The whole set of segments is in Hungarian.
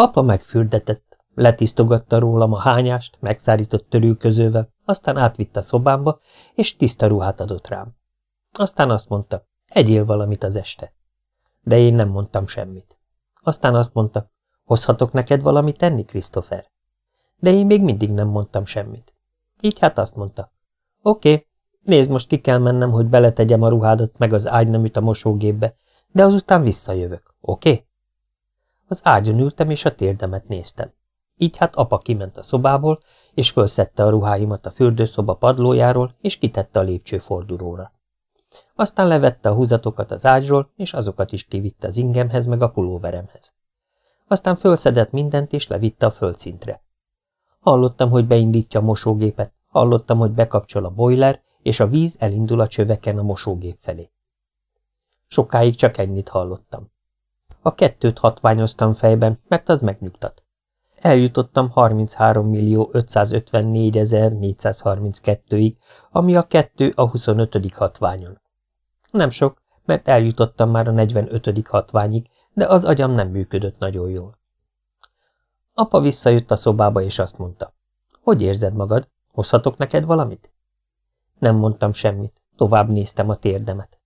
Apa megfürdetett, letisztogatta rólam a hányást, megszárított törülközővel, aztán átvitt a szobámba, és tiszta ruhát adott rám. Aztán azt mondta, egyél valamit az este. De én nem mondtam semmit. Aztán azt mondta, hozhatok neked valamit tenni, Christopher? De én még mindig nem mondtam semmit. Így hát azt mondta, oké, nézd, most ki kell mennem, hogy beletegyem a ruhádat meg az ágyneműt a mosógépbe, de azután visszajövök, oké? Okay? Az ágyon ültem, és a térdemet néztem. Így hát apa kiment a szobából, és fölszette a ruháimat a fürdőszoba padlójáról, és kitette a lépcsőfordulóra. Aztán levette a húzatokat az ágyról, és azokat is kivitte az ingemhez meg a pulóveremhez. Aztán fölszedett mindent, és levitte a földszintre. Hallottam, hogy beindítja a mosógépet, hallottam, hogy bekapcsol a boiler, és a víz elindul a csöveken a mosógép felé. Sokáig csak ennyit hallottam. A kettőt hatványoztam fejben, mert az megnyugtat. Eljutottam 33 millió 554 432-ig, ami a kettő a 25. hatványon. Nem sok, mert eljutottam már a 45. hatványig, de az agyam nem működött nagyon jól. Apa visszajött a szobába, és azt mondta. Hogy érzed magad? Hozhatok neked valamit? Nem mondtam semmit, tovább néztem a térdemet.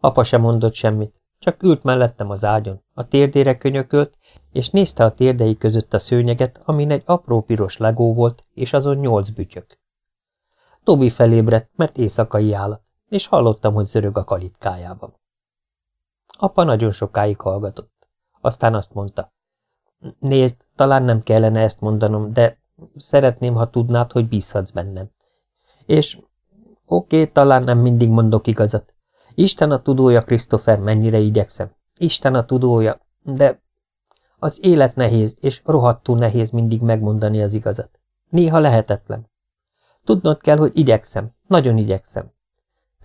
Apa sem mondott semmit, csak ült mellettem az ágyon, a térdére könyökölt, és nézte a térdei között a szőnyeget, amin egy apró piros legó volt, és azon nyolc bütyök. Tobi felébredt, mert éjszakai állat, és hallottam, hogy zörög a kalitkájában. Apa nagyon sokáig hallgatott. Aztán azt mondta. Nézd, talán nem kellene ezt mondanom, de szeretném, ha tudnád, hogy bízhatsz bennem. És oké, talán nem mindig mondok igazat, Isten a tudója, Christopher, mennyire igyekszem. Isten a tudója, de az élet nehéz, és rohadtul nehéz mindig megmondani az igazat. Néha lehetetlen. Tudnod kell, hogy igyekszem, nagyon igyekszem.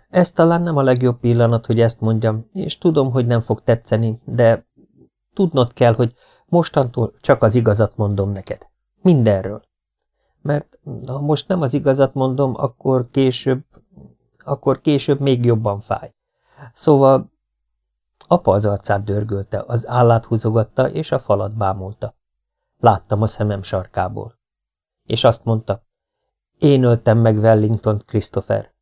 Ez talán nem a legjobb pillanat, hogy ezt mondjam, és tudom, hogy nem fog tetszeni, de tudnod kell, hogy mostantól csak az igazat mondom neked. Mindenről. Mert ha most nem az igazat mondom, akkor később, akkor később még jobban fáj. Szóval apa az arcát dörgölte, az állát húzogatta, és a falat bámulta. Láttam a szemem sarkából. És azt mondta, én öltem meg Wellington Christopher.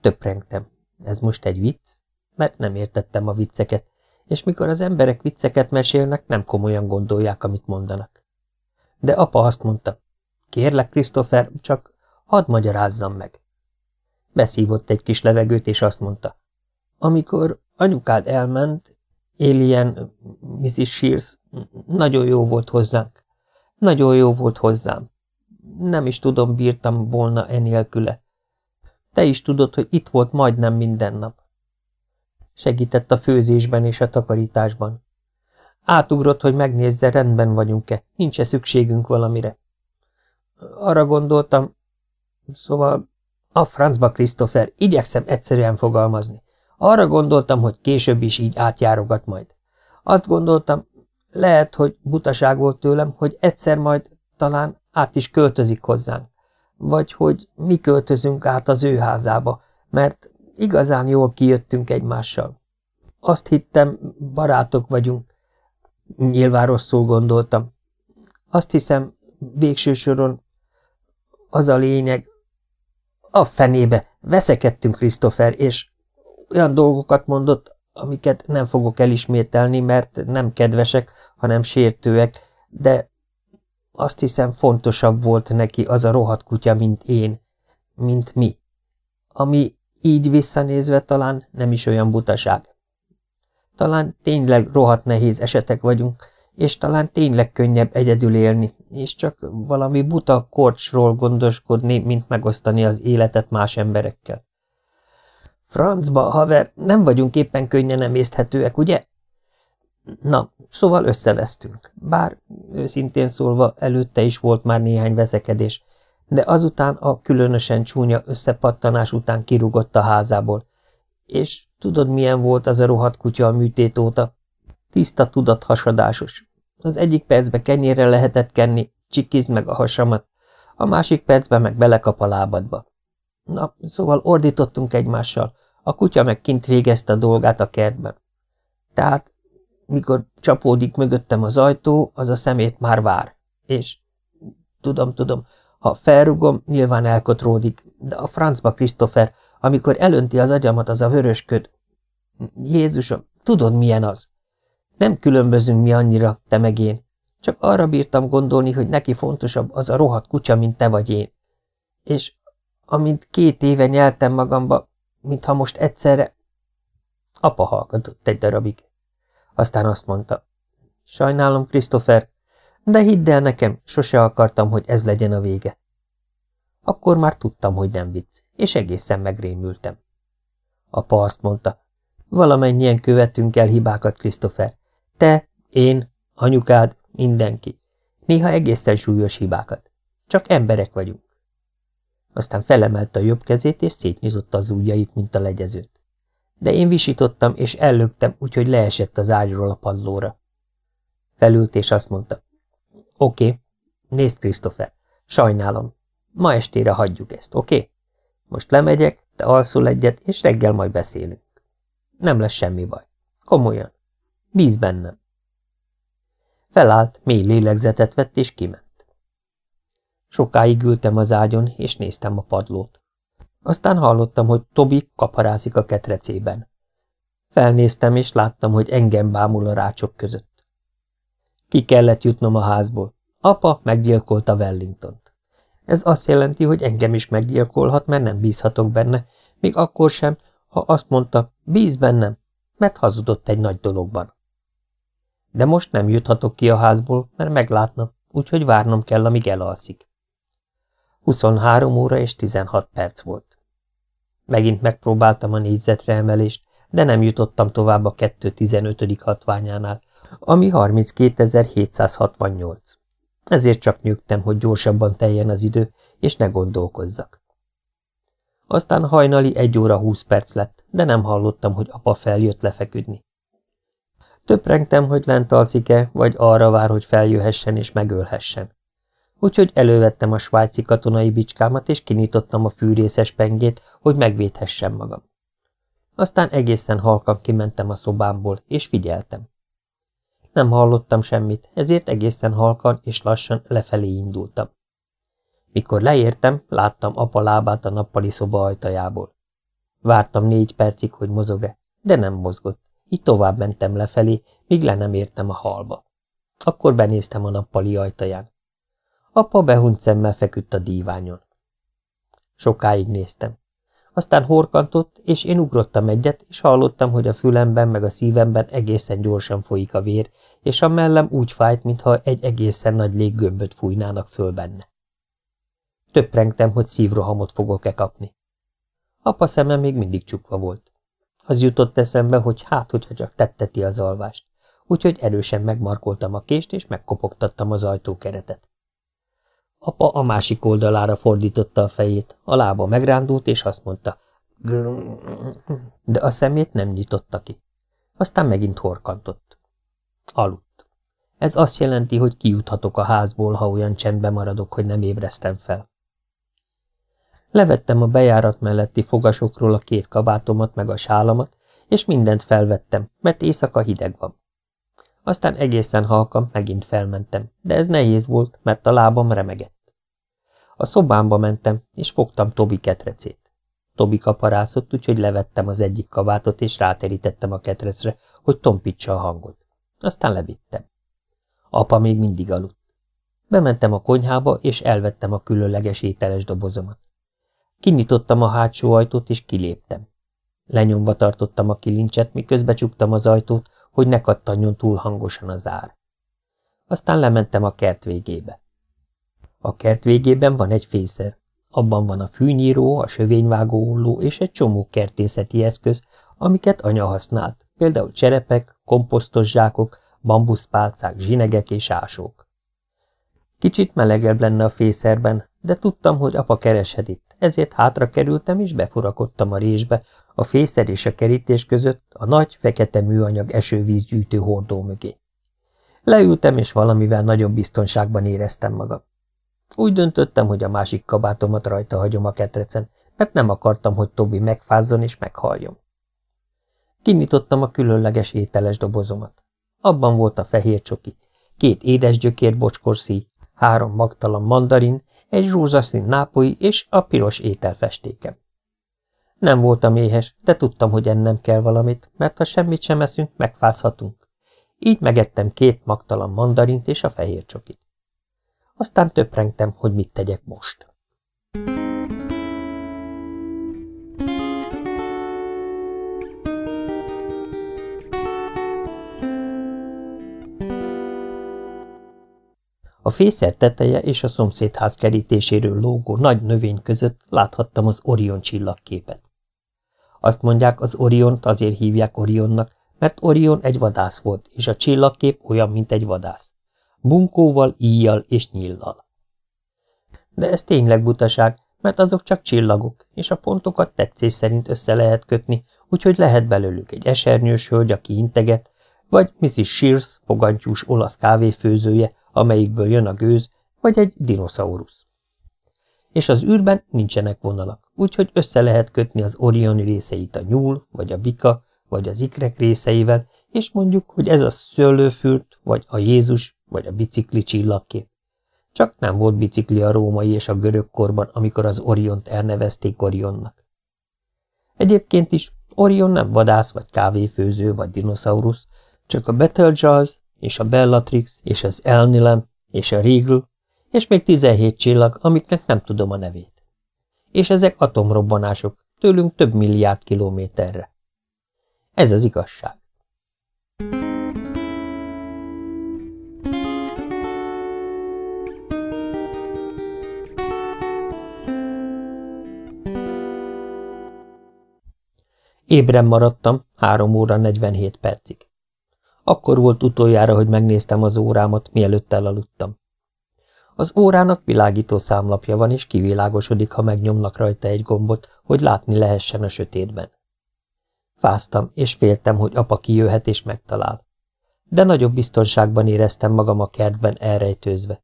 Töprengtem. Ez most egy vicc? Mert nem értettem a vicceket, és mikor az emberek vicceket mesélnek, nem komolyan gondolják, amit mondanak. De apa azt mondta, kérlek, Christopher, csak hadd magyarázzam meg. Beszívott egy kis levegőt, és azt mondta, amikor anyukád elment, Alien, Mrs. Shears, nagyon jó volt hozzánk. Nagyon jó volt hozzám. Nem is tudom, bírtam volna enélküle. Te is tudod, hogy itt volt majdnem minden nap. Segített a főzésben és a takarításban. Átugrott, hogy megnézze, rendben vagyunk-e, nincs-e szükségünk valamire. Arra gondoltam, szóval a francba, Christopher, igyekszem egyszerűen fogalmazni. Arra gondoltam, hogy később is így átjárogat majd. Azt gondoltam, lehet, hogy butaság volt tőlem, hogy egyszer majd talán át is költözik hozzánk, vagy hogy mi költözünk át az ő házába, mert igazán jól kijöttünk egymással. Azt hittem, barátok vagyunk. Nyilván rosszul gondoltam. Azt hiszem, végső soron az a lényeg, a fenébe veszekedtünk, Christopher, és olyan dolgokat mondott, amiket nem fogok elismételni, mert nem kedvesek, hanem sértőek, de azt hiszem fontosabb volt neki az a rohadt kutya, mint én, mint mi. Ami így visszanézve talán nem is olyan butaság. Talán tényleg rohadt nehéz esetek vagyunk, és talán tényleg könnyebb egyedül élni, és csak valami buta korcsról gondoskodni, mint megosztani az életet más emberekkel. Francba, haver, nem vagyunk éppen könnyen emészthetőek, ugye? Na, szóval összevesztünk. Bár, őszintén szólva, előtte is volt már néhány veszekedés, de azután a különösen csúnya összepattanás után kirugott a házából. És tudod, milyen volt az a rohadt kutya a műtét óta? Tiszta tudat hasadásos. Az egyik percbe kenyérre lehetett kenni, csikizd meg a hasamat, a másik percben meg belekap a lábadba. Na, szóval ordítottunk egymással, a kutya meg kint végezte a dolgát a kertben. Tehát mikor csapódik mögöttem az ajtó, az a szemét már vár, és tudom, tudom, ha felrugom, nyilván elkotródik, de a francba, Christopher, amikor elönti az agyamat az a vörösköd. Jézusom, tudod, milyen az? Nem különbözünk mi annyira, te meg én. Csak arra bírtam gondolni, hogy neki fontosabb az a rohadt kutya, mint te vagy én. És amint két éve nyeltem magamba, mintha most egyszerre... Apa hallgatott egy darabig. Aztán azt mondta. Sajnálom, Christopher, de hidd el nekem, sose akartam, hogy ez legyen a vége. Akkor már tudtam, hogy nem vicc, és egészen megrémültem. Apa azt mondta, valamennyien követünk el hibákat, Christopher. Te, én, anyukád, mindenki. Néha egészen súlyos hibákat. Csak emberek vagyunk. Aztán felemelte a jobb kezét, és szétnyitotta az ujjait, mint a legyezőt. De én visítottam, és ellöktem, úgyhogy leesett az ágyról a padlóra. Felült, és azt mondta, oké, okay, nézd, Christopher, sajnálom, ma estére hagyjuk ezt, oké? Okay? Most lemegyek, te alszol egyet, és reggel majd beszélünk. Nem lesz semmi baj. Komolyan. Bíz bennem. Felállt, mély lélegzetet vett, és kiment. Sokáig ültem az ágyon, és néztem a padlót. Aztán hallottam, hogy Tobi kaparászik a ketrecében. Felnéztem, és láttam, hogy engem bámul a rácsok között. Ki kellett jutnom a házból. Apa meggyilkolta Wellingtont. Ez azt jelenti, hogy engem is meggyilkolhat, mert nem bízhatok benne, még akkor sem, ha azt mondta, bíz bennem, mert hazudott egy nagy dologban. De most nem juthatok ki a házból, mert meglátna, úgyhogy várnom kell, amíg elalszik. 23 óra és 16 perc volt. Megint megpróbáltam a négyzetre emelést, de nem jutottam tovább a 2.15. hatványánál, ami 32.768. Ezért csak nyugtem, hogy gyorsabban teljen az idő, és ne gondolkozzak. Aztán hajnali egy óra húsz perc lett, de nem hallottam, hogy apa feljött lefeküdni. Töprengtem, hogy lent alszik-e, vagy arra vár, hogy feljöhessen és megölhessen. Úgyhogy elővettem a svájci katonai bicskámat, és kinyitottam a fűrészes pengét, hogy megvédhessem magam. Aztán egészen halkan kimentem a szobámból, és figyeltem. Nem hallottam semmit, ezért egészen halkan és lassan lefelé indultam. Mikor leértem, láttam apa lábát a nappali szoba ajtajából. Vártam négy percig, hogy mozog-e, de nem mozgott, így tovább mentem lefelé, míg le nem értem a halba. Akkor benéztem a nappali ajtaján. Apa behunyt szemmel feküdt a díványon. Sokáig néztem. Aztán horkantott, és én ugrottam egyet, és hallottam, hogy a fülemben meg a szívemben egészen gyorsan folyik a vér, és a mellem úgy fájt, mintha egy egészen nagy léggömböt fújnának föl benne. Töprengtem, hogy szívrohamot fogok-e kapni. Apa szeme még mindig csukva volt. Az jutott eszembe, hogy hát, hogyha csak tetteti az alvást, úgyhogy erősen megmarkoltam a kést, és megkopogtattam az ajtókeretet. Apa a másik oldalára fordította a fejét, a lába megrándult, és azt mondta, de a szemét nem nyitotta ki. Aztán megint horkantott. Aludt. Ez azt jelenti, hogy kijuthatok a házból, ha olyan csendben maradok, hogy nem ébresztem fel. Levettem a bejárat melletti fogasokról a két kabátomat meg a sálamat, és mindent felvettem, mert éjszaka hideg van. Aztán egészen halkan megint felmentem, de ez nehéz volt, mert a lábam remegett. A szobámba mentem, és fogtam Tobi ketrecét. Tobi kaparászott, úgyhogy levettem az egyik kabátot, és ráterítettem a ketrecre, hogy tompítsa a hangot. Aztán levittem. Apa még mindig aludt. Bementem a konyhába, és elvettem a különleges ételes dobozomat. Kinyitottam a hátsó ajtót, és kiléptem. Lenyomva tartottam a kilincset, miközben csuktam az ajtót, hogy ne kattanjon túl hangosan az ár. Aztán lementem a kert végébe. A kert végében van egy fészer. Abban van a fűnyíró, a sövényvágó olló és egy csomó kertészeti eszköz, amiket anya használt, például cserepek, komposztos zsákok, bambuszpálcák, zsinegek és ásók. Kicsit melegebb lenne a fészerben, de tudtam, hogy apa kereshet itt, ezért hátra kerültem és befurakodtam a résbe, a fészer és a kerítés között a nagy, fekete műanyag esővízgyűjtő hordó mögé. Leültem, és valamivel nagyobb biztonságban éreztem magam. Úgy döntöttem, hogy a másik kabátomat rajta hagyom a ketrecen, mert nem akartam, hogy Tobi megfázzon és meghaljon. Kinyitottam a különleges ételes dobozomat. Abban volt a fehér csoki, két édes gyökér bocskorszíj, három magtalan mandarin, egy rózsaszín nápoi és a piros ételfestékem. Nem voltam éhes, de tudtam, hogy ennem kell valamit, mert ha semmit sem eszünk, megfázhatunk. Így megettem két magtalan mandarint és a fehér csokit. Aztán töprengtem, hogy mit tegyek most. A fészer teteje és a szomszédház kerítéséről lógó nagy növény között láthattam az Orion csillagképet. Azt mondják, az Oriont azért hívják Orionnak, mert Orion egy vadász volt, és a csillagkép olyan, mint egy vadász. Bunkóval, íjjal és nyillal. De ez tényleg butaság, mert azok csak csillagok, és a pontokat tetszés szerint össze lehet kötni, úgyhogy lehet belőlük egy esernyős hölgy, aki integet, vagy Mrs. Shears, fogantyús olasz kávéfőzője, amelyikből jön a gőz, vagy egy dinoszaurusz. És az űrben nincsenek vonalak, úgyhogy össze lehet kötni az Orioni részeit a nyúl, vagy a bika, vagy az ikrek részeivel, és mondjuk, hogy ez a szőlőfürt, vagy a Jézus, vagy a bicikli csillagkép. Csak nem volt bicikli a római és a görög korban, amikor az Oriont elnevezték Orionnak. Egyébként is Orion nem vadász, vagy kávéfőző, vagy dinoszaurusz, csak a Betelgeuse és a Bellatrix, és az Elnilem, és a Regal, és még 17 csillag, amiknek nem tudom a nevét. És ezek atomrobbanások, tőlünk több milliárd kilométerre. Ez az igazság. Ébren maradtam három óra 47 percig. Akkor volt utoljára, hogy megnéztem az órámat, mielőtt elaludtam. Az órának világító számlapja van, és kivilágosodik, ha megnyomnak rajta egy gombot, hogy látni lehessen a sötétben. Fáztam, és féltem, hogy apa kijöhet és megtalál. De nagyobb biztonságban éreztem magam a kertben elrejtőzve.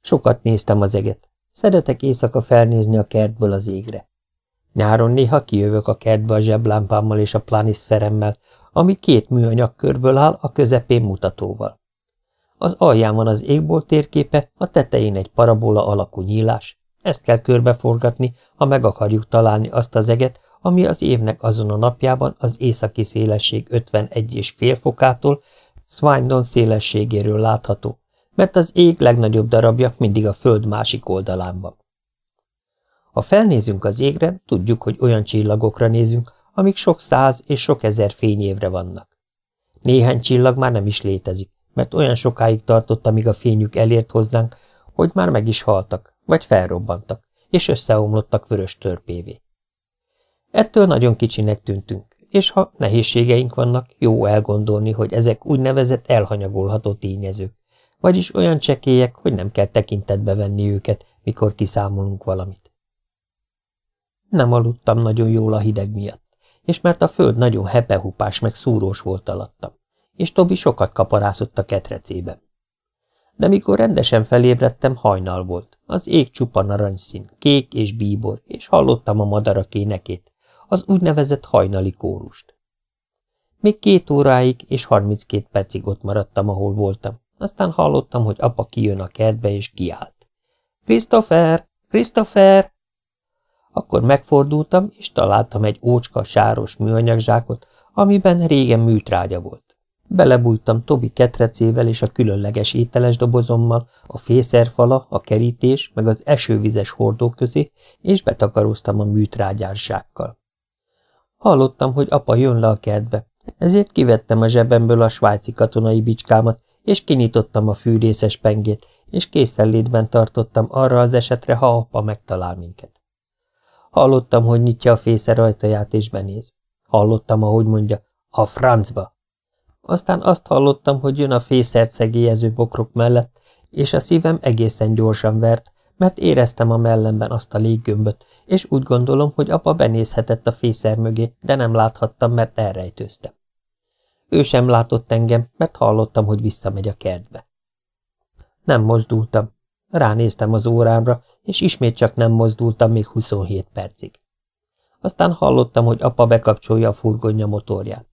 Sokat néztem az eget. Szeretek éjszaka felnézni a kertből az égre. Nyáron néha kijövök a kertbe a zseblámpámmal és a planiszferemmel, ami két műanyag körből áll a közepén mutatóval. Az alján van az égból térképe, a tetején egy parabola alakú nyílás. Ezt kell körbeforgatni, ha meg akarjuk találni azt az eget, ami az évnek azon a napjában az északi szélesség 51 és fél fokától Swindon szélességéről látható, mert az ég legnagyobb darabja mindig a föld másik oldalán van. Ha felnézünk az égre, tudjuk, hogy olyan csillagokra nézünk, amik sok száz és sok ezer fényévre vannak. Néhány csillag már nem is létezik, mert olyan sokáig tartott, amíg a fényük elért hozzánk, hogy már meg is haltak, vagy felrobbantak, és összeomlottak vörös törpévé. Ettől nagyon kicsinek tűntünk, és ha nehézségeink vannak, jó elgondolni, hogy ezek úgynevezett elhanyagolható tényezők, vagyis olyan csekélyek, hogy nem kell tekintetbe venni őket, mikor kiszámolunk valamit. Nem aludtam nagyon jól a hideg miatt és mert a föld nagyon hepehupás meg szúrós volt alattam, és Tobi sokat kaparászott a ketrecében. De mikor rendesen felébredtem, hajnal volt, az ég csupa narancsszín, kék és bíbor, és hallottam a madarak énekét, az úgynevezett hajnali kórust. Még két óráig és harminckét percig ott maradtam, ahol voltam, aztán hallottam, hogy apa kijön a kertbe és kiállt. – Christopher! Christopher! Akkor megfordultam, és találtam egy ócska, sáros műanyagzsákot, amiben régen műtrágya volt. Belebújtam Tobi ketrecével és a különleges ételes dobozommal, a fészerfala, a kerítés, meg az esővizes hordó közé, és betakaróztam a műtrágyás zsákkal. Hallottam, hogy apa jön le a kertbe, ezért kivettem a zsebemből a svájci katonai bicskámat, és kinyitottam a fűrészes pengét, és készenlétben tartottam arra az esetre, ha apa megtalál minket. Hallottam, hogy nyitja a fészer ajtaját és benéz. Hallottam, ahogy mondja, a francba. Aztán azt hallottam, hogy jön a fészert szegélyező bokrok mellett, és a szívem egészen gyorsan vert, mert éreztem a mellemben azt a léggömböt, és úgy gondolom, hogy apa benézhetett a fészer mögé, de nem láthattam, mert elrejtőztem. Ő sem látott engem, mert hallottam, hogy visszamegy a kertbe. Nem mozdultam, Ránéztem az órámra, és ismét csak nem mozdultam még 27 percig. Aztán hallottam, hogy apa bekapcsolja a furgonja motorját.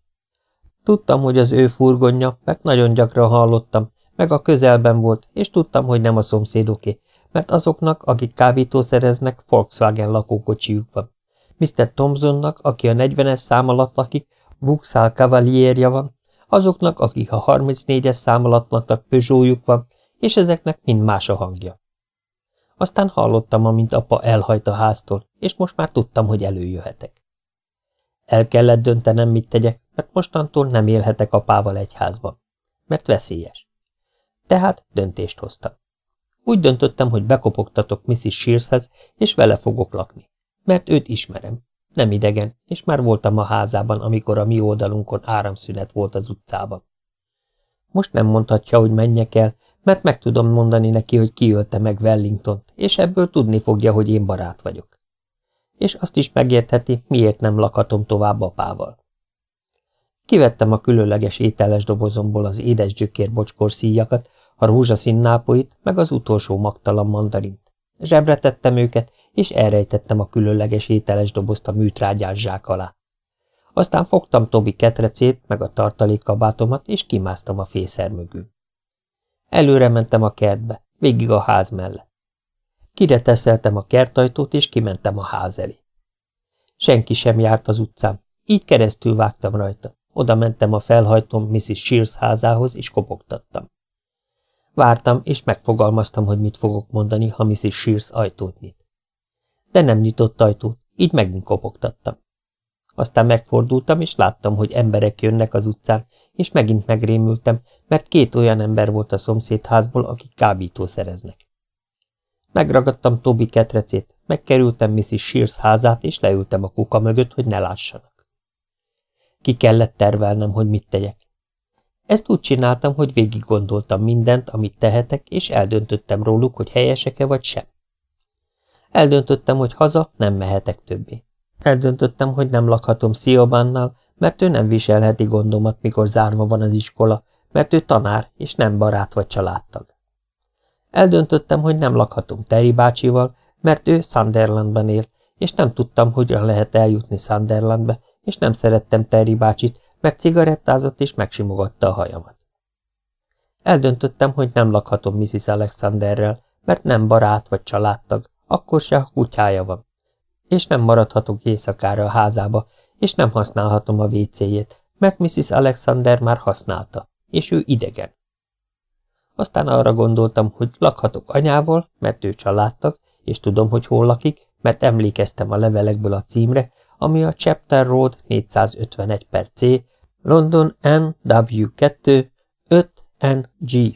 Tudtam, hogy az ő furgonja, mert nagyon gyakran hallottam, meg a közelben volt, és tudtam, hogy nem a szomszédoké, mert azoknak, akik kábítószereznek, Volkswagen lakókocsijuk van. Mr. Thompsonnak, aki a 40-es szám alatt lakik, Vauxhall Cavalierja van, azoknak, akik a 34-es szám alatt laknak, Peugeotjuk van, és ezeknek mind más a hangja. Aztán hallottam, amint apa elhajt a háztól, és most már tudtam, hogy előjöhetek. El kellett döntenem, mit tegyek, mert mostantól nem élhetek apával egy házban, mert veszélyes. Tehát döntést hoztam. Úgy döntöttem, hogy bekopogtatok Mrs. Shearshez, és vele fogok lakni, mert őt ismerem. Nem idegen, és már voltam a házában, amikor a mi oldalunkon áramszünet volt az utcában. Most nem mondhatja, hogy menjek el, mert meg tudom mondani neki, hogy kiölte meg Wellingtont, és ebből tudni fogja, hogy én barát vagyok. És azt is megértheti, miért nem lakhatom tovább apával. Kivettem a különleges ételes dobozomból az édes gyökér bocskor szíjakat, a rózsaszín nápoit, meg az utolsó magtalan mandarint. Zsebre tettem őket, és elrejtettem a különleges ételes dobozt a műtrágyás zsák alá. Aztán fogtam Tobi ketrecét, meg a tartalékkabátomat, és kimásztam a fészer mögül. Előre mentem a kertbe, végig a ház mellett. Kire teszeltem a kertajtót, és kimentem a ház elé. Senki sem járt az utcán, így keresztül vágtam rajta. Oda mentem a felhajtom Mrs. Shears házához, és kopogtattam. Vártam, és megfogalmaztam, hogy mit fogok mondani, ha Mrs. Shears ajtót nyit. De nem nyitott ajtót, így megint kopogtattam. Aztán megfordultam, és láttam, hogy emberek jönnek az utcán, és megint megrémültem, mert két olyan ember volt a szomszédházból, akik kábítószereznek. Megragadtam Tobi ketrecét, megkerültem Mrs. Shears házát, és leültem a kuka mögött, hogy ne lássanak. Ki kellett tervelnem, hogy mit tegyek. Ezt úgy csináltam, hogy végig gondoltam mindent, amit tehetek, és eldöntöttem róluk, hogy helyesek-e vagy sem. Eldöntöttem, hogy haza nem mehetek többé. Eldöntöttem, hogy nem lakhatom Sziobánnal, mert ő nem viselheti gondomat, mikor zárva van az iskola, mert ő tanár, és nem barát vagy családtag. Eldöntöttem, hogy nem lakhatom Terry bácsival, mert ő Sunderlandban él, és nem tudtam, hogyan lehet eljutni Sunderlandbe, és nem szerettem Terry bácsit, mert cigarettázott és megsimogatta a hajamat. Eldöntöttem, hogy nem lakhatom Mrs. Alexanderrel, mert nem barát vagy családtag, akkor se, ha kutyája van. És nem maradhatok éjszakára a házába, és nem használhatom a WC-jét, mert Mrs. Alexander már használta, és ő idegen. Aztán arra gondoltam, hogy lakhatok anyával, mert ő családtag, és tudom, hogy hol lakik, mert emlékeztem a levelekből a címre, ami a Chapter Road 451 per C, London NW2 5NG.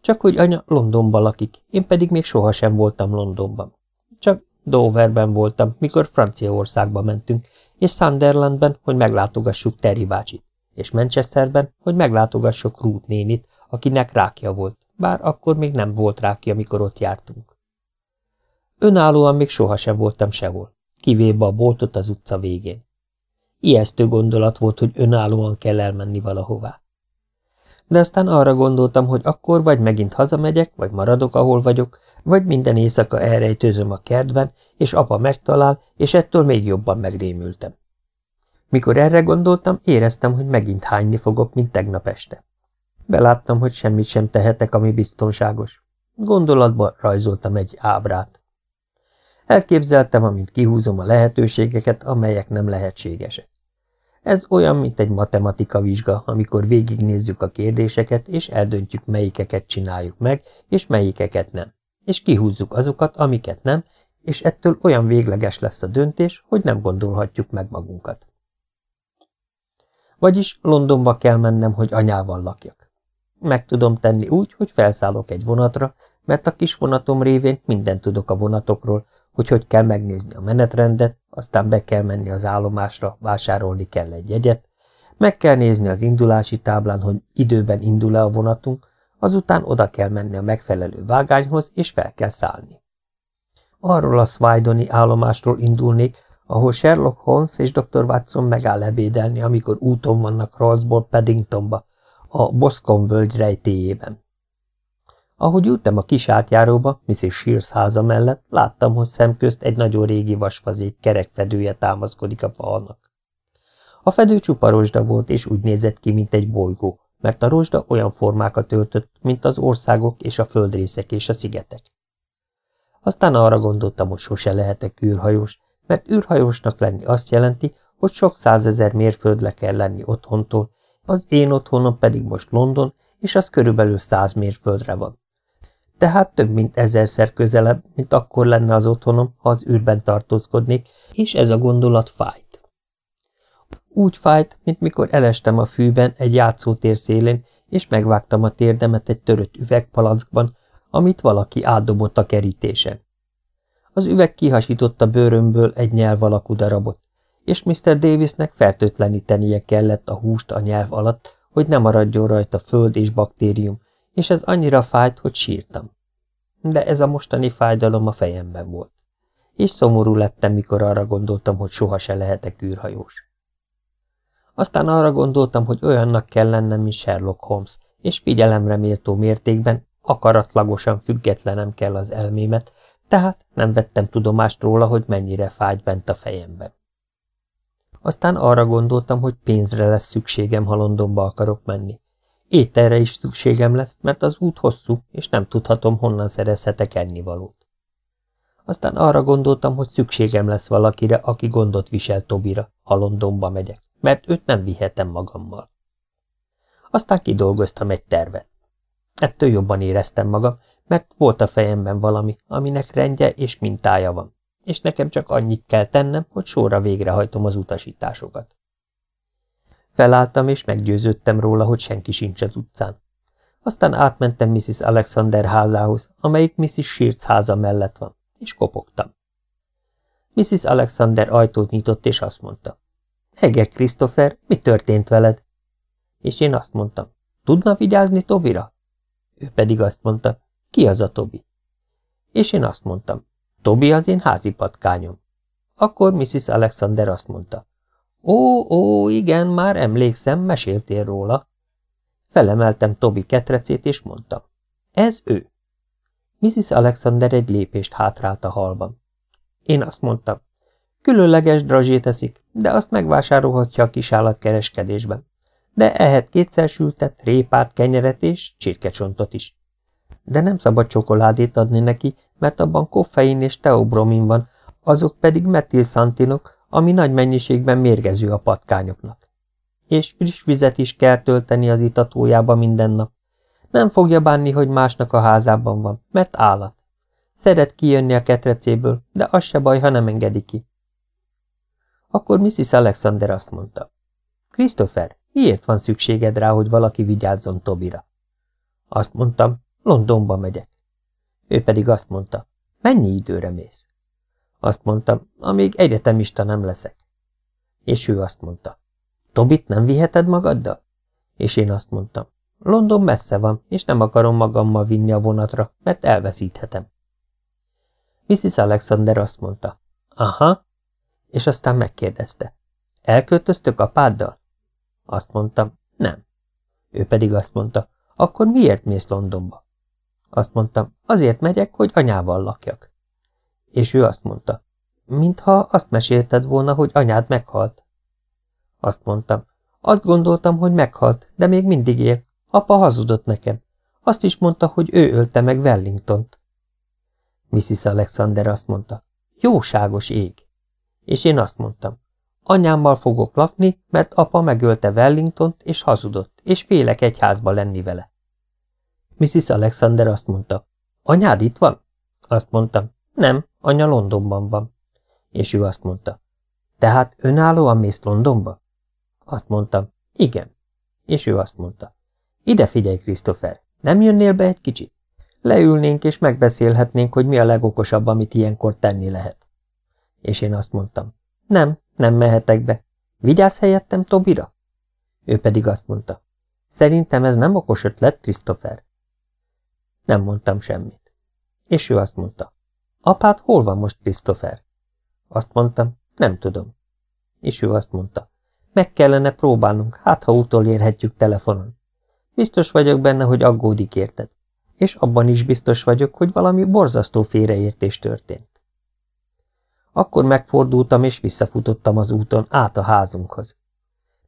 Csak hogy anya Londonban lakik, én pedig még sohasem voltam Londonban. Csak Doverben voltam, mikor Franciaországba mentünk, és Sunderlandben, hogy meglátogassuk Terry bácsit, és Manchesterben, hogy meglátogassuk Ruth nénit, akinek rákja volt, bár akkor még nem volt rákja, mikor ott jártunk. Önállóan még sohasem voltam sehol, kivéve a boltot az utca végén. Ijesztő gondolat volt, hogy önállóan kell elmenni valahová. De aztán arra gondoltam, hogy akkor vagy megint hazamegyek, vagy maradok, ahol vagyok, vagy minden éjszaka elrejtőzöm a kertben, és apa megtalál, és ettől még jobban megrémültem. Mikor erre gondoltam, éreztem, hogy megint hányni fogok, mint tegnap este. Beláttam, hogy semmit sem tehetek, ami biztonságos. Gondolatban rajzoltam egy ábrát. Elképzeltem, amint kihúzom a lehetőségeket, amelyek nem lehetségesek. Ez olyan, mint egy matematika vizsga, amikor végignézzük a kérdéseket, és eldöntjük, melyikeket csináljuk meg, és melyikeket nem. És kihúzzuk azokat, amiket nem, és ettől olyan végleges lesz a döntés, hogy nem gondolhatjuk meg magunkat. Vagyis Londonba kell mennem, hogy anyával lakjak. Meg tudom tenni úgy, hogy felszállok egy vonatra, mert a kis vonatom révén mindent tudok a vonatokról, hogy hogy kell megnézni a menetrendet, aztán be kell menni az állomásra, vásárolni kell egy jegyet, meg kell nézni az indulási táblán, hogy időben indul-e a vonatunk, azután oda kell menni a megfelelő vágányhoz, és fel kell szállni. Arról a Swidoni állomásról indulnék, ahol Sherlock Holmes és dr. Watson megáll ebédelni, amikor úton vannak Rossból Paddingtonba, a Boscombe völgy rejtéjében. Ahogy ültem a kis átjáróba, Mrs. Shears háza mellett, láttam, hogy szemközt egy nagyon régi vasfazék kerekfedője támaszkodik a falnak. A fedő csupa rozsda volt, és úgy nézett ki, mint egy bolygó, mert a rozsda olyan formákat öltött, mint az országok és a földrészek és a szigetek. Aztán arra gondoltam, hogy sose lehetek űrhajós, mert űrhajósnak lenni azt jelenti, hogy sok százezer mérföldre kell lenni otthontól, az én otthonom pedig most London, és az körülbelül száz mérföldre van. Tehát több mint ezerszer közelebb, mint akkor lenne az otthonom, ha az űrben tartózkodnék, és ez a gondolat fájt. Úgy fájt, mint mikor elestem a fűben egy játszótér szélén, és megvágtam a térdemet egy törött üvegpalackban, amit valaki átdobott a kerítésen. Az üveg kihasította bőrömből egy nyelv alakú darabot, és Mr. Davisnek fertőtlenítenie kellett a húst a nyelv alatt, hogy ne maradjon rajta föld és baktérium, és ez annyira fájt, hogy sírtam. De ez a mostani fájdalom a fejemben volt. És szomorú lettem, mikor arra gondoltam, hogy soha se lehetek űrhajós. Aztán arra gondoltam, hogy olyannak kell lennem, mint Sherlock Holmes, és figyelemre méltó mértékben, akaratlagosan függetlenem kell az elmémet, tehát nem vettem tudomást róla, hogy mennyire fájt bent a fejemben. Aztán arra gondoltam, hogy pénzre lesz szükségem, ha Londonba akarok menni. Ételre is szükségem lesz, mert az út hosszú, és nem tudhatom, honnan szerezhetek ennivalót. Aztán arra gondoltam, hogy szükségem lesz valakire, aki gondot visel Tobira, ha Londonba megyek, mert őt nem vihetem magammal. Aztán kidolgoztam egy tervet. Ettől jobban éreztem magam, mert volt a fejemben valami, aminek rendje és mintája van, és nekem csak annyit kell tennem, hogy sorra végrehajtom az utasításokat. Felálltam, és meggyőződtem róla, hogy senki sincs az utcán. Aztán átmentem Mrs. Alexander házához, amelyik Mrs. Shears háza mellett van, és kopogtam. Mrs. Alexander ajtót nyitott, és azt mondta. Ege, Christopher, mi történt veled? És én azt mondtam, tudna vigyázni Tobira? Ő pedig azt mondta, ki az a Tobi? És én azt mondtam, Tobi az én házi patkányom. Akkor Mrs. Alexander azt mondta, Ó, ó, igen, már emlékszem, meséltél róla. Felemeltem Tobi ketrecét, és mondtam. Ez ő. Mrs. Alexander egy lépést hátrált a halban. Én azt mondtam. Különleges drazsét eszik, de azt megvásárolhatja a kisállatkereskedésben. De ehet kétszer sültet, répát, kenyeret és csirkecsontot is. De nem szabad csokoládét adni neki, mert abban koffein és teobromin van, azok pedig metilszantinok, ami nagy mennyiségben mérgező a patkányoknak. És friss vizet is kell tölteni az itatójába minden nap. Nem fogja bánni, hogy másnak a házában van, mert állat. Szeret kijönni a ketrecéből, de az se baj, ha nem engedi ki. Akkor Mrs. Alexander azt mondta. Christopher, miért van szükséged rá, hogy valaki vigyázzon Tobira? Azt mondtam, Londonba megyek. Ő pedig azt mondta, mennyi időre mész? Azt mondtam, amíg egyetemista nem leszek. És ő azt mondta, Tobit nem viheted magaddal? És én azt mondtam, London messze van, és nem akarom magammal vinni a vonatra, mert elveszíthetem. Mrs. Alexander azt mondta, aha, és aztán megkérdezte, elköltöztök apáddal? Azt mondtam, nem. Ő pedig azt mondta, akkor miért mész Londonba? Azt mondtam, azért megyek, hogy anyával lakjak. És ő azt mondta, mintha azt mesélted volna, hogy anyád meghalt. Azt mondtam, azt gondoltam, hogy meghalt, de még mindig él. Apa hazudott nekem. Azt is mondta, hogy ő ölte meg Wellingtont. Mrs. Alexander azt mondta, jóságos ég. És én azt mondtam, anyámmal fogok lakni, mert apa megölte Wellingtont, és hazudott, és félek egy házba lenni vele. Mrs. Alexander azt mondta, anyád itt van? Azt mondtam, nem, anya Londonban van. És ő azt mondta, tehát önállóan mész Londonba? Azt mondtam, igen. És ő azt mondta, ide figyelj, Christopher, nem jönnél be egy kicsit? Leülnénk és megbeszélhetnénk, hogy mi a legokosabb, amit ilyenkor tenni lehet. És én azt mondtam, nem, nem mehetek be. Vigyázz helyettem Tobira? Ő pedig azt mondta, szerintem ez nem okos ötlet, Christopher. Nem mondtam semmit. És ő azt mondta, apád hol van most, Christopher? Azt mondtam, nem tudom. És ő azt mondta, meg kellene próbálnunk, hát ha utolérhetjük telefonon. Biztos vagyok benne, hogy aggódik érted. És abban is biztos vagyok, hogy valami borzasztó félreértés történt. Akkor megfordultam, és visszafutottam az úton át a házunkhoz.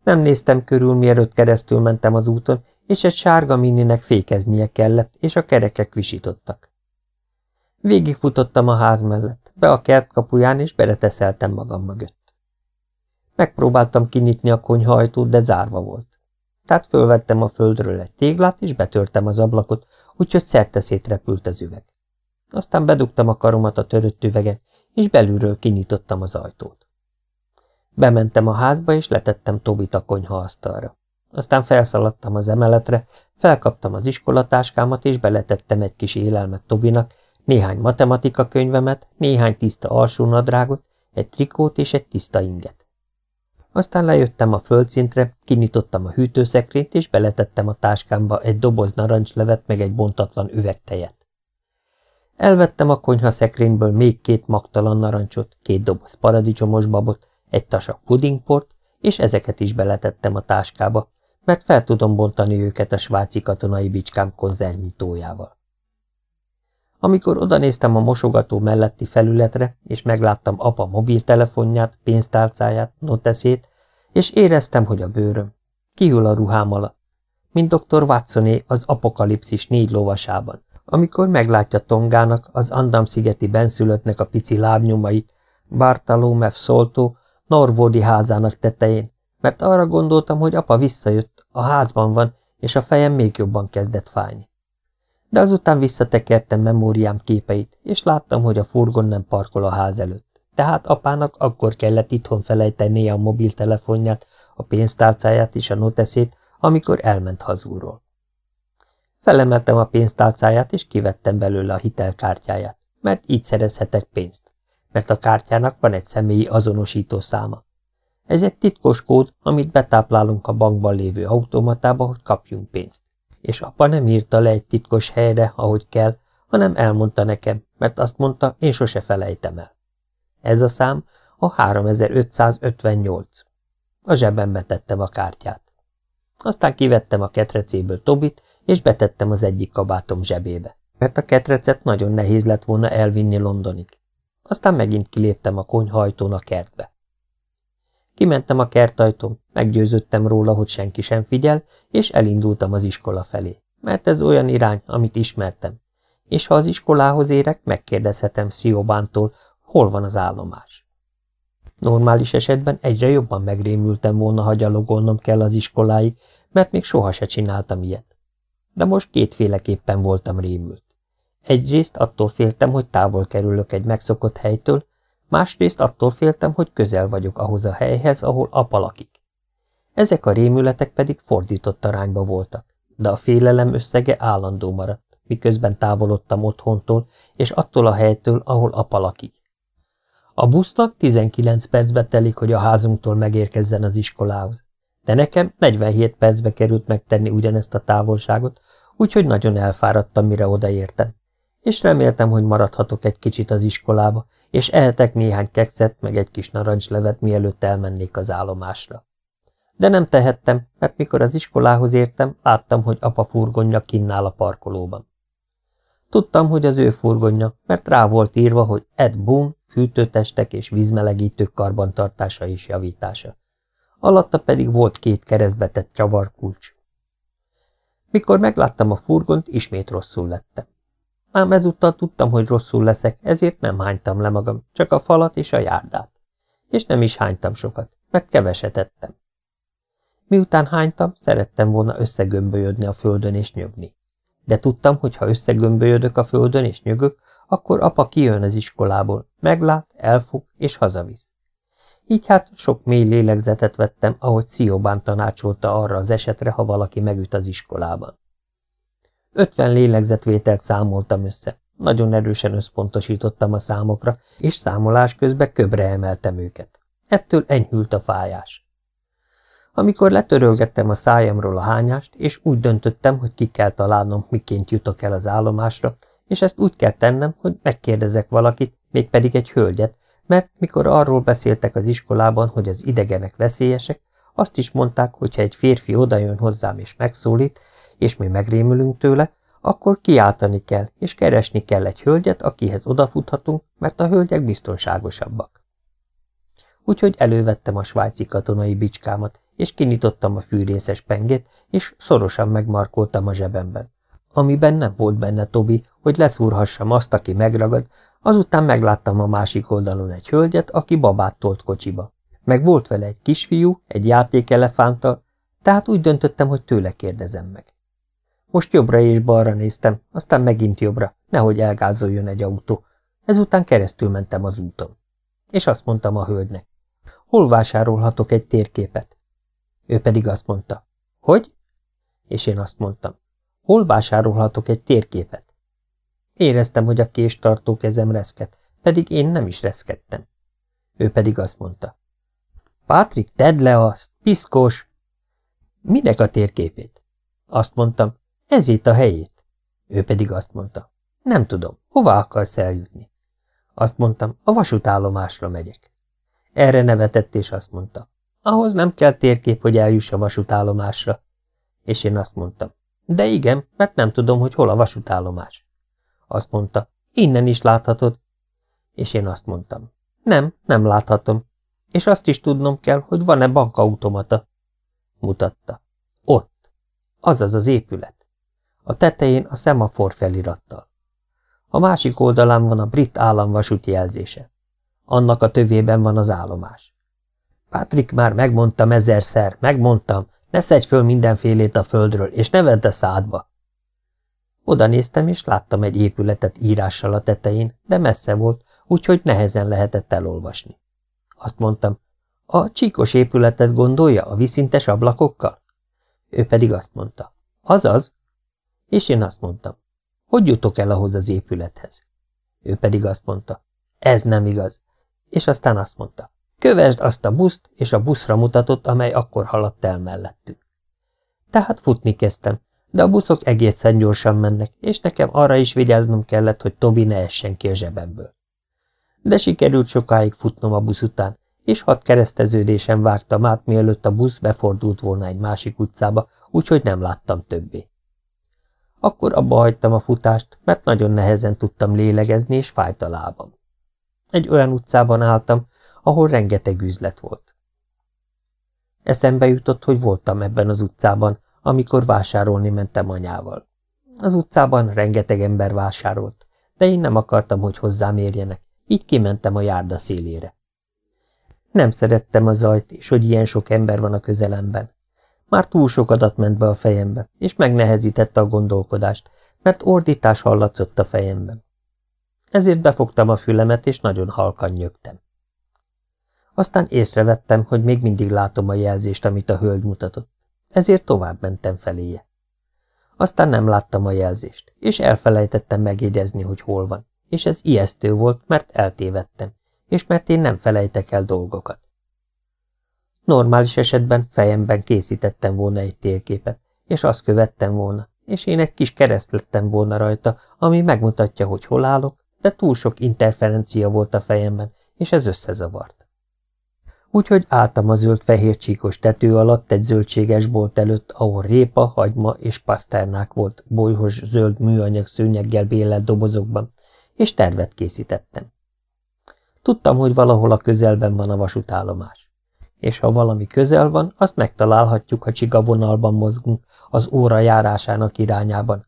Nem néztem körül, mielőtt keresztül mentem az úton, és egy sárga mininek fékeznie kellett, és a kerekek visítottak. Végigfutottam a ház mellett, be a kert kapuján, és beleteszeltem magam mögött. Megpróbáltam kinyitni a konyha ajtót, de zárva volt. Tehát fölvettem a földről egy téglát, és betörtem az ablakot, úgyhogy szerte repült az üveg. Aztán bedugtam a karomat a törött üvegen, és belülről kinyitottam az ajtót. Bementem a házba, és letettem Tobit a konyha asztalra. Aztán felszaladtam az emeletre, felkaptam az iskolatáskámat, és beletettem egy kis élelmet Tobinak, néhány matematika könyvemet, néhány tiszta alsónadrágot, egy trikót és egy tiszta inget. Aztán lejöttem a földszintre, kinyitottam a hűtőszekrényt, és beletettem a táskámba egy doboz narancslevet meg egy bontatlan üvegtejet. Elvettem a konyha szekrényből még két magtalan narancsot, két doboz paradicsomos babot, egy tasak pudingport, és ezeket is beletettem a táskába, mert fel tudom bontani őket a sváci katonai bicskám konzervnyitójával. Amikor odanéztem a mosogató melletti felületre, és megláttam apa mobiltelefonját, pénztárcáját, noteszét, és éreztem, hogy a bőröm kihűl a ruhám alatt, mint dr. Watsoné az apokalipszis négy lovasában, amikor meglátja Tongának, az Andam-szigeti benszülöttnek a pici lábnyomait, Bartalomev szóltó, Norvódi házának tetején, mert arra gondoltam, hogy apa visszajött, a házban van, és a fejem még jobban kezdett fájni. De azután visszatekertem memóriám képeit, és láttam, hogy a furgon nem parkol a ház előtt. Tehát apának akkor kellett itthon felejtenie a mobiltelefonját, a pénztárcáját és a noteszét, amikor elment hazúról. Felemeltem a pénztárcáját, és kivettem belőle a hitelkártyáját, mert így szerezhetek pénzt, mert a kártyának van egy személyi azonosító száma. Ez egy titkos kód, amit betáplálunk a bankban lévő automatába, hogy kapjunk pénzt. És apa nem írta le egy titkos helyre, ahogy kell, hanem elmondta nekem, mert azt mondta, én sose felejtem el. Ez a szám a 3558. A zsebembe tettem a kártyát. Aztán kivettem a ketrecéből Tobit, és betettem az egyik kabátom zsebébe, mert a ketrecet nagyon nehéz lett volna elvinni Londonig. Aztán megint kiléptem a konyhajtón a kertbe. Kimentem a kertajtón, meggyőződtem róla, hogy senki sem figyel, és elindultam az iskola felé, mert ez olyan irány, amit ismertem, és ha az iskolához érek, megkérdezhetem Sziobántól, hol van az állomás. Normális esetben egyre jobban megrémültem volna, ha gyalogolnom kell az iskoláig, mert még soha se csináltam ilyet. De most kétféleképpen voltam rémült. Egyrészt attól féltem, hogy távol kerülök egy megszokott helytől, másrészt attól féltem, hogy közel vagyok ahhoz a helyhez, ahol apa lakik. Ezek a rémületek pedig fordított arányba voltak, de a félelem összege állandó maradt, miközben távolodtam otthontól és attól a helytől, ahol apa lakik. A busznak 19 percbe telik, hogy a házunktól megérkezzen az iskolához, de nekem 47 percbe került megtenni ugyanezt a távolságot, úgyhogy nagyon elfáradtam, mire odaértem és reméltem, hogy maradhatok egy kicsit az iskolába, és ehetek néhány kekszet, meg egy kis narancslevet, mielőtt elmennék az állomásra. De nem tehettem, mert mikor az iskolához értem, láttam, hogy apa furgonja kinnál a parkolóban. Tudtam, hogy az ő furgonja, mert rá volt írva, hogy Ed Boone, fűtőtestek és vízmelegítők karbantartása és javítása. Alatta pedig volt két keresztbetett csavarkulcs. Mikor megláttam a furgont, ismét rosszul lettem. Ám ezúttal tudtam, hogy rosszul leszek, ezért nem hánytam le magam, csak a falat és a járdát. És nem is hánytam sokat, meg keveset ettem. Miután hánytam, szerettem volna összegömbölyödni a földön és nyögni. De tudtam, hogy ha összegömbölyödök a földön és nyögök, akkor apa kijön az iskolából, meglát, elfog és hazavisz. Így hát sok mély lélegzetet vettem, ahogy Sziobán tanácsolta arra az esetre, ha valaki megüt az iskolában. Ötven lélegzetvételt számoltam össze. Nagyon erősen összpontosítottam a számokra, és számolás közben köbre emeltem őket. Ettől enyhült a fájás. Amikor letörölgettem a szájamról a hányást, és úgy döntöttem, hogy ki kell találnom, miként jutok el az állomásra, és ezt úgy kell tennem, hogy megkérdezek valakit, mégpedig egy hölgyet, mert mikor arról beszéltek az iskolában, hogy az idegenek veszélyesek, azt is mondták, hogy ha egy férfi odajön hozzám és megszólít, és mi megrémülünk tőle, akkor kiáltani kell, és keresni kell egy hölgyet, akihez odafuthatunk, mert a hölgyek biztonságosabbak. úgyhogy elővettem a svájci katonai bicskámat, és kinyitottam a fűrészes pengét, és szorosan megmarkoltam a zsebemben. Amiben nem volt benne Tobi, hogy leszúrhassam azt, aki megragad, azután megláttam a másik oldalon egy hölgyet, aki babát tolt kocsiba. Meg volt vele egy kisfiú, egy játékelefántal, tehát úgy döntöttem, hogy tőle kérdezem meg. Most jobbra és balra néztem, aztán megint jobbra, nehogy elgázoljon egy autó. Ezután keresztül mentem az úton. És azt mondtam a hölgynek, hol vásárolhatok egy térképet? Ő pedig azt mondta, hogy? És én azt mondtam, hol vásárolhatok egy térképet? Éreztem, hogy a késtartó kezem reszket, pedig én nem is reszkedtem. Ő pedig azt mondta, Pátrik, tedd le azt, piszkos! Minek a térképét? Azt mondtam, ezét a helyét. Ő pedig azt mondta, nem tudom, hova akarsz eljutni? Azt mondtam, a vasútállomásra megyek. Erre nevetett, és azt mondta, ahhoz nem kell térkép, hogy eljuss a vasútállomásra. És én azt mondtam, de igen, mert nem tudom, hogy hol a vasútállomás. Azt mondta, innen is láthatod. És én azt mondtam, nem, nem láthatom. És azt is tudnom kell, hogy van-e bankautomata. Mutatta. Ott. Azaz az épület. A tetején a szemafor felirattal. A másik oldalán van a brit államvasút jelzése. Annak a tövében van az állomás. Patrick már megmondtam ezerszer, megmondtam, ne szedj föl mindenfélét a földről, és ne vedd a szádba. Oda néztem, és láttam egy épületet írással a tetején, de messze volt, úgyhogy nehezen lehetett elolvasni. Azt mondtam, a csíkos épületet gondolja a viszintes ablakokkal? Ő pedig azt mondta, azaz? És én azt mondtam, hogy jutok el ahhoz az épülethez? Ő pedig azt mondta, ez nem igaz. És aztán azt mondta, kövesd azt a buszt, és a buszra mutatott, amely akkor haladt el mellettünk. Tehát futni kezdtem, de a buszok egészen gyorsan mennek, és nekem arra is vigyáznom kellett, hogy Tobi ne essen ki a zsebemből. De sikerült sokáig futnom a busz után, és hat kereszteződésen vártam át, mielőtt a busz befordult volna egy másik utcába, úgyhogy nem láttam többé. Akkor abba hagytam a futást, mert nagyon nehezen tudtam lélegezni, és fájt a lábam. Egy olyan utcában álltam, ahol rengeteg üzlet volt. Eszembe jutott, hogy voltam ebben az utcában, amikor vásárolni mentem anyával. Az utcában rengeteg ember vásárolt, de én nem akartam, hogy hozzám érjenek, így kimentem a járda szélére. Nem szerettem a zajt, és hogy ilyen sok ember van a közelemben. Már túl sok adat ment be a fejembe, és megnehezítette a gondolkodást, mert ordítás hallatszott a fejemben. Ezért befogtam a fülemet, és nagyon halkan nyögtem. Aztán észrevettem, hogy még mindig látom a jelzést, amit a hölgy mutatott ezért tovább mentem feléje. Aztán nem láttam a jelzést, és elfelejtettem megjegyezni, hogy hol van, és ez ijesztő volt, mert eltévedtem, és mert én nem felejtek el dolgokat. Normális esetben fejemben készítettem volna egy térképet, és azt követtem volna, és én egy kis kereszt lettem volna rajta, ami megmutatja, hogy hol állok, de túl sok interferencia volt a fejemben, és ez összezavart úgyhogy álltam a zöld-fehér csíkos tető alatt egy zöldséges bolt előtt, ahol répa, hagyma és paszternák volt bolyhos zöld műanyag szőnyeggel bélelt dobozokban, és tervet készítettem. Tudtam, hogy valahol a közelben van a vasútállomás. És ha valami közel van, azt megtalálhatjuk, ha csigavonalban mozgunk, az óra járásának irányában.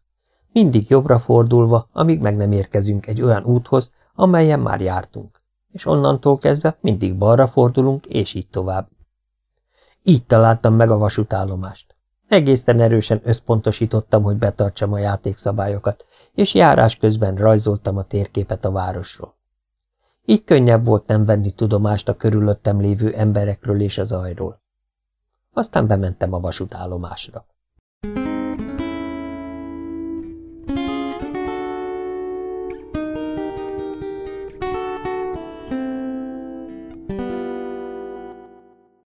Mindig jobbra fordulva, amíg meg nem érkezünk egy olyan úthoz, amelyen már jártunk és onnantól kezdve mindig balra fordulunk, és így tovább. Így találtam meg a vasútállomást. Egészen erősen összpontosítottam, hogy betartsam a játékszabályokat, és járás közben rajzoltam a térképet a városról. Így könnyebb volt nem venni tudomást a körülöttem lévő emberekről és az ajról. Aztán bementem a vasútállomásra.